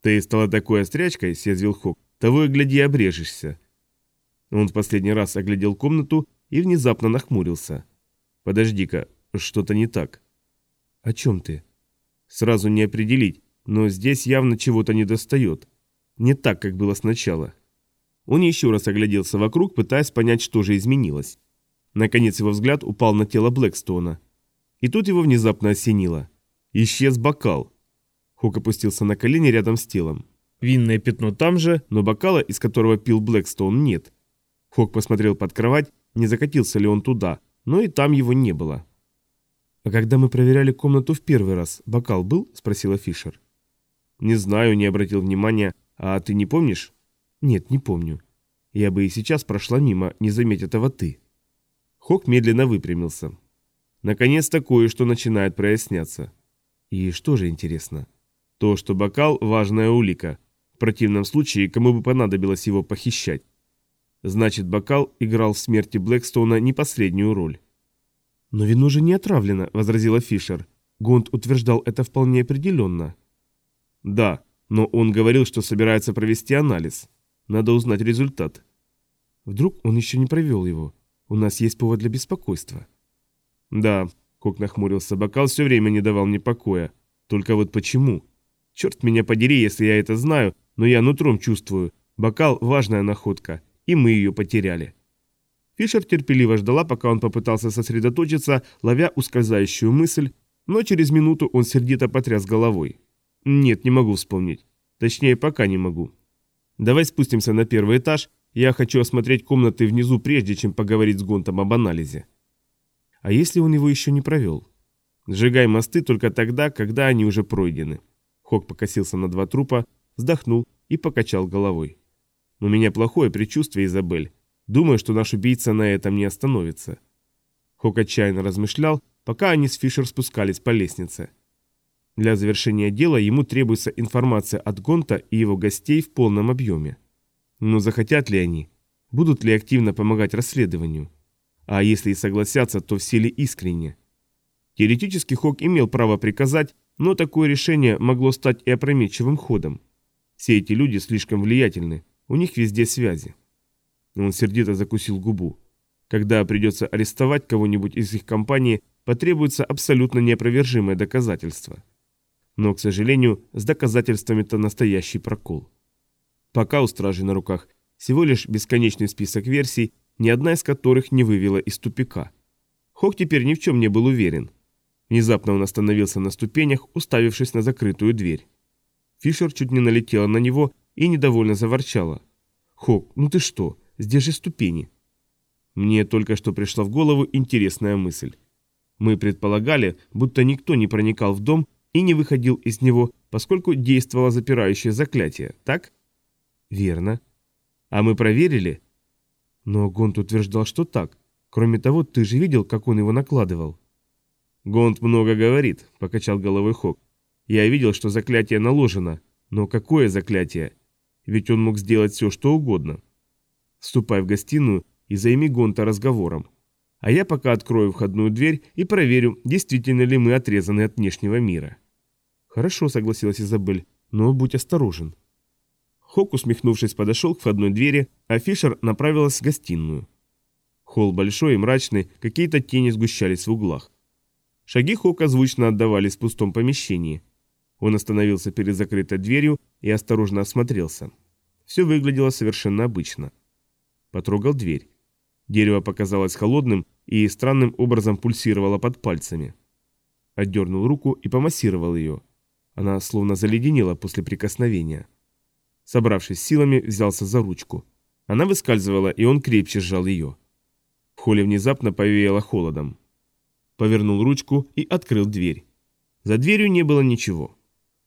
«Ты стала такой острячкой», — съязвил Хок, — «того и гляди обрежешься». Он в последний раз оглядел комнату и внезапно нахмурился. «Подожди-ка, что-то не так». «О чем ты?» «Сразу не определить, но здесь явно чего-то недостает. Не так, как было сначала». Он еще раз огляделся вокруг, пытаясь понять, что же изменилось. Наконец его взгляд упал на тело Блэкстоуна. И тут его внезапно осенило. Исчез бокал. Хук опустился на колени рядом с телом. Винное пятно там же, но бокала, из которого пил Блэкстоун, нет. Хок посмотрел под кровать, не закатился ли он туда, но и там его не было. «А когда мы проверяли комнату в первый раз, бокал был?» – спросила Фишер. «Не знаю, не обратил внимания. А ты не помнишь?» «Нет, не помню. Я бы и сейчас прошла мимо, не заметь этого ты». Хок медленно выпрямился. Наконец-то кое-что начинает проясняться. И что же интересно? То, что бокал – важная улика. В противном случае, кому бы понадобилось его похищать? Значит, бокал играл в смерти Блэкстоуна не последнюю роль. «Но вино же не отравлено», – возразила Фишер. Гонд утверждал это вполне определенно. «Да, но он говорил, что собирается провести анализ. Надо узнать результат». «Вдруг он еще не провел его? У нас есть повод для беспокойства». «Да», – Кок нахмурился, – «бокал все время не давал мне покоя. Только вот почему? Черт меня подери, если я это знаю, но я нутром чувствую. Бокал – важная находка, и мы ее потеряли». Фишер терпеливо ждала, пока он попытался сосредоточиться, ловя ускользающую мысль, но через минуту он сердито потряс головой. «Нет, не могу вспомнить. Точнее, пока не могу. Давай спустимся на первый этаж, я хочу осмотреть комнаты внизу, прежде чем поговорить с Гонтом об анализе». «А если он его еще не провел?» «Сжигай мосты только тогда, когда они уже пройдены». Хок покосился на два трупа, вздохнул и покачал головой. «У меня плохое предчувствие, Изабель. Думаю, что наш убийца на этом не остановится. Хок отчаянно размышлял, пока они с Фишер спускались по лестнице. Для завершения дела ему требуется информация от Гонта и его гостей в полном объеме. Но захотят ли они? Будут ли активно помогать расследованию? А если и согласятся, то все ли искренне? Теоретически Хок имел право приказать, но такое решение могло стать и опрометчивым ходом. Все эти люди слишком влиятельны, у них везде связи. Он сердито закусил губу. Когда придется арестовать кого-нибудь из их компании, потребуется абсолютно неопровержимое доказательство. Но, к сожалению, с доказательствами-то настоящий прокол. Пока у стражи на руках всего лишь бесконечный список версий, ни одна из которых не вывела из тупика. Хок теперь ни в чем не был уверен. Внезапно он остановился на ступенях, уставившись на закрытую дверь. Фишер чуть не налетела на него и недовольно заворчала. «Хок, ну ты что? Здесь же ступени. Мне только что пришла в голову интересная мысль. Мы предполагали, будто никто не проникал в дом и не выходил из него, поскольку действовало запирающее заклятие, так? Верно. А мы проверили? Но Гонт утверждал, что так. Кроме того, ты же видел, как он его накладывал. Гонт много говорит, покачал головой Хок. Я видел, что заклятие наложено. Но какое заклятие? Ведь он мог сделать все, что угодно. Ступай в гостиную и займи Гонта разговором. А я пока открою входную дверь и проверю, действительно ли мы отрезаны от внешнего мира. Хорошо, согласилась Изабель, но будь осторожен. Хок, усмехнувшись, подошел к входной двери, а Фишер направилась в гостиную. Холл большой и мрачный, какие-то тени сгущались в углах. Шаги Хока звучно отдавались в пустом помещении. Он остановился перед закрытой дверью и осторожно осмотрелся. Все выглядело совершенно обычно. Потрогал дверь. Дерево показалось холодным и странным образом пульсировало под пальцами. Отдернул руку и помассировал ее. Она словно заледенела после прикосновения. Собравшись силами, взялся за ручку. Она выскальзывала, и он крепче сжал ее. В холле внезапно повеяло холодом. Повернул ручку и открыл дверь. За дверью не было ничего.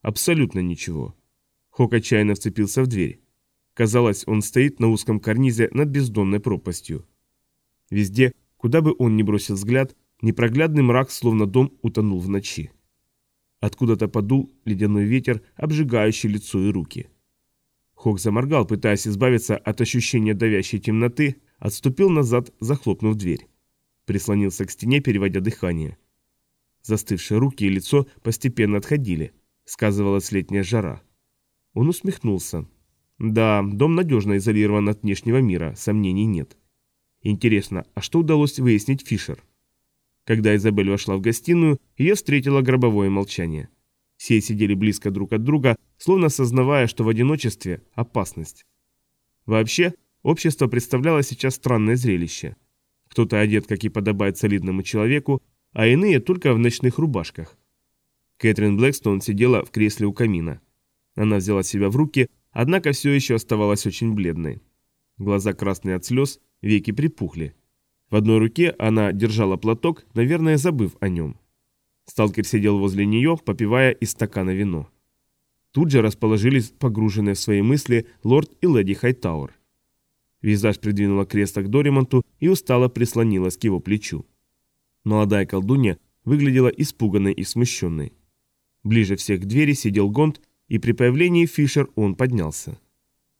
Абсолютно ничего. Хок отчаянно вцепился в дверь. Казалось, он стоит на узком карнизе над бездонной пропастью. Везде, куда бы он ни бросил взгляд, непроглядный мрак, словно дом, утонул в ночи. Откуда-то подул ледяной ветер, обжигающий лицо и руки. Хок заморгал, пытаясь избавиться от ощущения давящей темноты, отступил назад, захлопнув дверь. Прислонился к стене, переводя дыхание. Застывшие руки и лицо постепенно отходили. Сказывалась летняя жара. Он усмехнулся. Да, дом надежно изолирован от внешнего мира, сомнений нет. Интересно, а что удалось выяснить Фишер? Когда Изабель вошла в гостиную, ее встретило гробовое молчание. Все сидели близко друг от друга, словно осознавая, что в одиночестве – опасность. Вообще, общество представляло сейчас странное зрелище. Кто-то одет, как и подобает солидному человеку, а иные только в ночных рубашках. Кэтрин Блэкстон сидела в кресле у камина. Она взяла себя в руки, однако все еще оставалась очень бледной. Глаза красные от слез, веки припухли. В одной руке она держала платок, наверное, забыв о нем. Сталкер сидел возле нее, попивая из стакана вино. Тут же расположились погруженные в свои мысли лорд и леди Хайтауэр. Визаж придвинула кресло к Доримонту и устало прислонилась к его плечу. Молодая колдунья выглядела испуганной и смущенной. Ближе всех к двери сидел Гонд, и при появлении Фишер он поднялся.